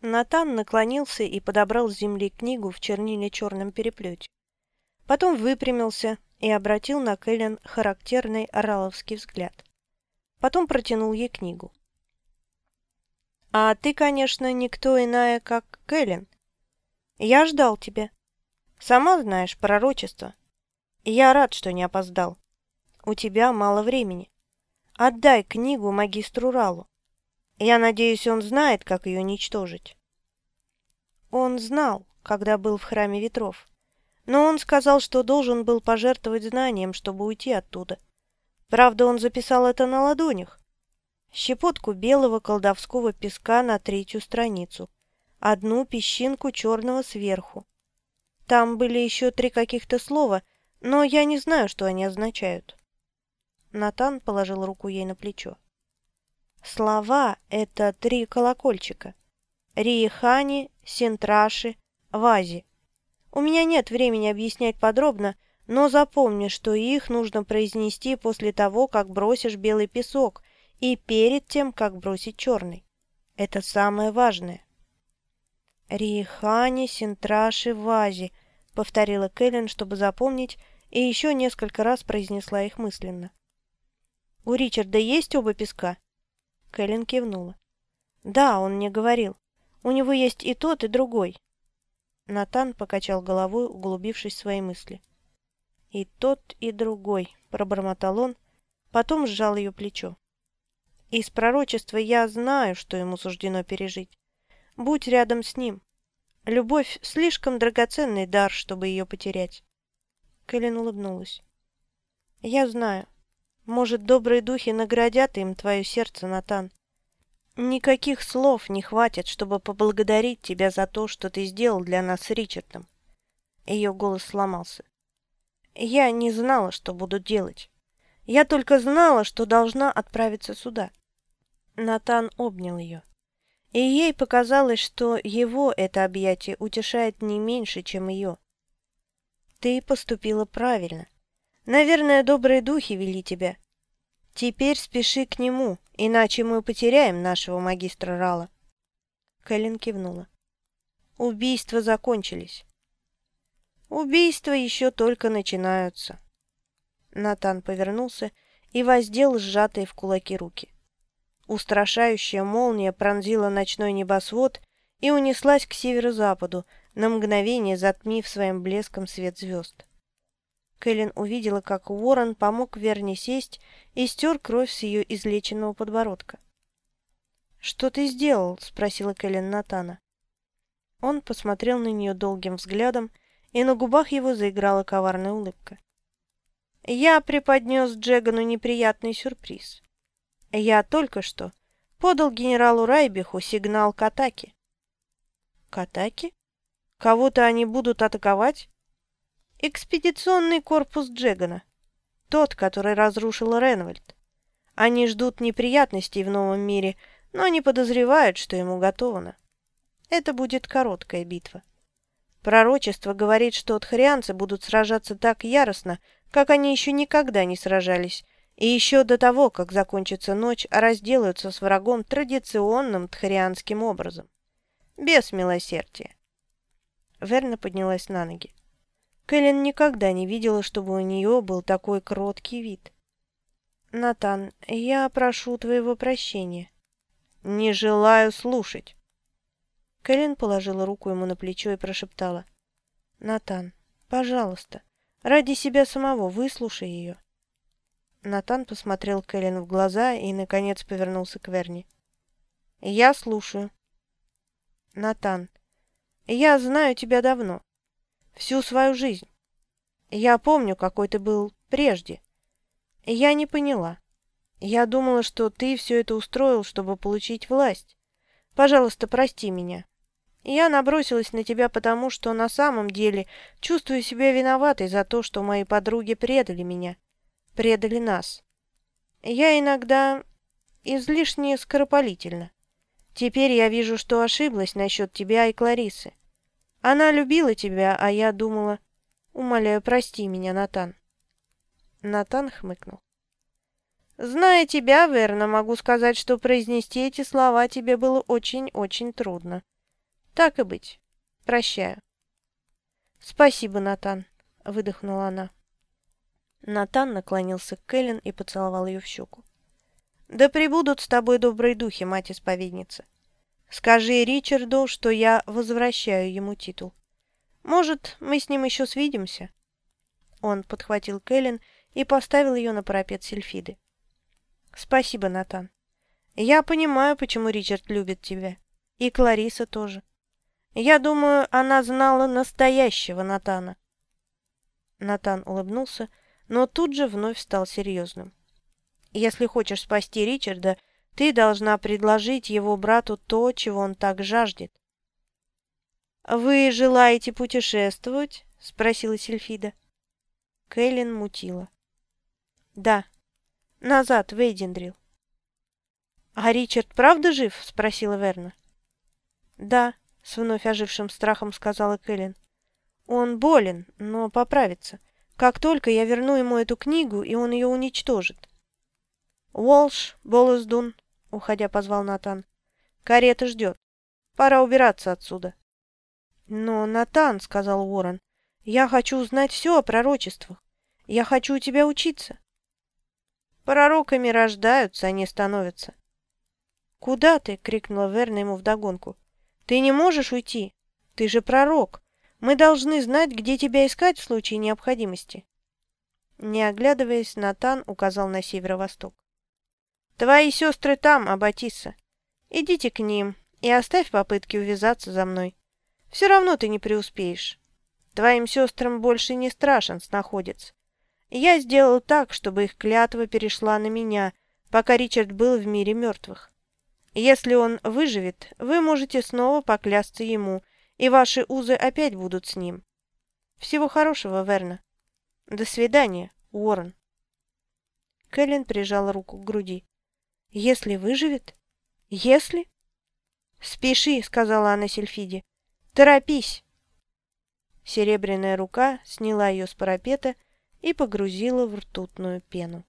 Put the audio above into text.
Натан наклонился и подобрал с земли книгу в чернильно-черном переплете. Потом выпрямился и обратил на Кэлен характерный ораловский взгляд. Потом протянул ей книгу. «А ты, конечно, никто иная, как Кэлен. Я ждал тебя. Сама знаешь пророчество. Я рад, что не опоздал. У тебя мало времени. Отдай книгу магистру Ралу. Я надеюсь, он знает, как ее уничтожить. Он знал, когда был в храме ветров. Но он сказал, что должен был пожертвовать знанием, чтобы уйти оттуда. Правда, он записал это на ладонях. Щепотку белого колдовского песка на третью страницу. Одну песчинку черного сверху. Там были еще три каких-то слова, но я не знаю, что они означают. Натан положил руку ей на плечо. Слова — это три колокольчика. Риехани, Сентраши, Вази. У меня нет времени объяснять подробно, но запомни, что их нужно произнести после того, как бросишь белый песок, и перед тем, как бросить черный. Это самое важное. «Риехани, Сентраши, Вази», — повторила Кэлен, чтобы запомнить, и еще несколько раз произнесла их мысленно. «У Ричарда есть оба песка?» Кэлен кивнула. «Да, он мне говорил. У него есть и тот, и другой». Натан покачал головой, углубившись в свои мысли. «И тот, и другой», — пробормотал он, потом сжал ее плечо. «Из пророчества я знаю, что ему суждено пережить. Будь рядом с ним. Любовь — слишком драгоценный дар, чтобы ее потерять». Кэлен улыбнулась. «Я знаю. Может, добрые духи наградят им твое сердце, Натан. Никаких слов не хватит, чтобы поблагодарить тебя за то, что ты сделал для нас с Ричардом. Ее голос сломался. Я не знала, что буду делать. Я только знала, что должна отправиться сюда. Натан обнял ее. И ей показалось, что его это объятие утешает не меньше, чем ее. Ты поступила правильно. Наверное, добрые духи вели тебя. Теперь спеши к нему, иначе мы потеряем нашего магистра Рала. Кэлен кивнула. Убийства закончились. Убийства еще только начинаются. Натан повернулся и воздел сжатые в кулаки руки. Устрашающая молния пронзила ночной небосвод и унеслась к северо-западу, на мгновение затмив своим блеском свет звезд. Кэлен увидела, как Уоррен помог Верне сесть и стер кровь с ее излеченного подбородка. «Что ты сделал?» – спросила Кэлен Натана. Он посмотрел на нее долгим взглядом, и на губах его заиграла коварная улыбка. «Я преподнес Джегану неприятный сюрприз. Я только что подал генералу Райбиху сигнал к атаке». «К атаке? Кого-то они будут атаковать?» Экспедиционный корпус Джегана. Тот, который разрушил Ренвальд. Они ждут неприятностей в новом мире, но не подозревают, что ему готовано. Это будет короткая битва. Пророчество говорит, что тхарианцы будут сражаться так яростно, как они еще никогда не сражались, и еще до того, как закончится ночь, разделаются с врагом традиционным тхарианским образом. Без милосердия. Верна поднялась на ноги. Кэлен никогда не видела, чтобы у нее был такой кроткий вид. «Натан, я прошу твоего прощения». «Не желаю слушать». Кэлен положила руку ему на плечо и прошептала. «Натан, пожалуйста, ради себя самого выслушай ее». Натан посмотрел Кэлен в глаза и, наконец, повернулся к Верни. «Я слушаю». «Натан, я знаю тебя давно всю свою жизнь. Я помню, какой ты был прежде. Я не поняла. Я думала, что ты все это устроил, чтобы получить власть. Пожалуйста, прости меня. Я набросилась на тебя потому, что на самом деле чувствую себя виноватой за то, что мои подруги предали меня, предали нас. Я иногда излишне скоропалительна. Теперь я вижу, что ошиблась насчет тебя и Кларисы. Она любила тебя, а я думала... Умоляю, прости меня, Натан. Натан хмыкнул. Зная тебя, верно, могу сказать, что произнести эти слова тебе было очень-очень трудно. Так и быть. Прощаю. Спасибо, Натан, выдохнула она. Натан наклонился к Кэлен и поцеловал ее в щеку. «Да пребудут с тобой добрые духи, мать-исповедница. Скажи Ричарду, что я возвращаю ему титул. Может, мы с ним еще свидимся?» Он подхватил Кэлен и поставил ее на парапет Сильфиды. «Спасибо, Натан. Я понимаю, почему Ричард любит тебя. И Клариса тоже. Я думаю, она знала настоящего Натана». Натан улыбнулся, но тут же вновь стал серьезным. «Если хочешь спасти Ричарда, ты должна предложить его брату то, чего он так жаждет». «Вы желаете путешествовать?» – спросила Сильфида. Кэлен мутила. «Да. Назад, в Эйдендрил». «А Ричард правда жив?» – спросила Верна. «Да», – с вновь ожившим страхом сказала Кэлен. «Он болен, но поправится. Как только я верну ему эту книгу, и он ее уничтожит. «Уолш, Болесдун», — уходя позвал Натан. «Карета ждет. Пора убираться отсюда». «Но, Натан», — сказал Уоррен, — «я хочу узнать все о пророчествах. Я хочу у тебя учиться». «Пророками рождаются, а не становятся». «Куда ты?» — крикнула Верна ему вдогонку. «Ты не можешь уйти. Ты же пророк. Мы должны знать, где тебя искать в случае необходимости». Не оглядываясь, Натан указал на северо-восток. «Твои сестры там, Аббатиса. Идите к ним и оставь попытки увязаться за мной. Все равно ты не преуспеешь. Твоим сестрам больше не страшен снаходец. Я сделал так, чтобы их клятва перешла на меня, пока Ричард был в мире мертвых. Если он выживет, вы можете снова поклясться ему – и ваши узы опять будут с ним. Всего хорошего, Верна. До свидания, Уоррен. Кэлен прижала руку к груди. Если выживет? Если? Спеши, сказала она Сильфиде. Торопись. Серебряная рука сняла ее с парапета и погрузила в ртутную пену.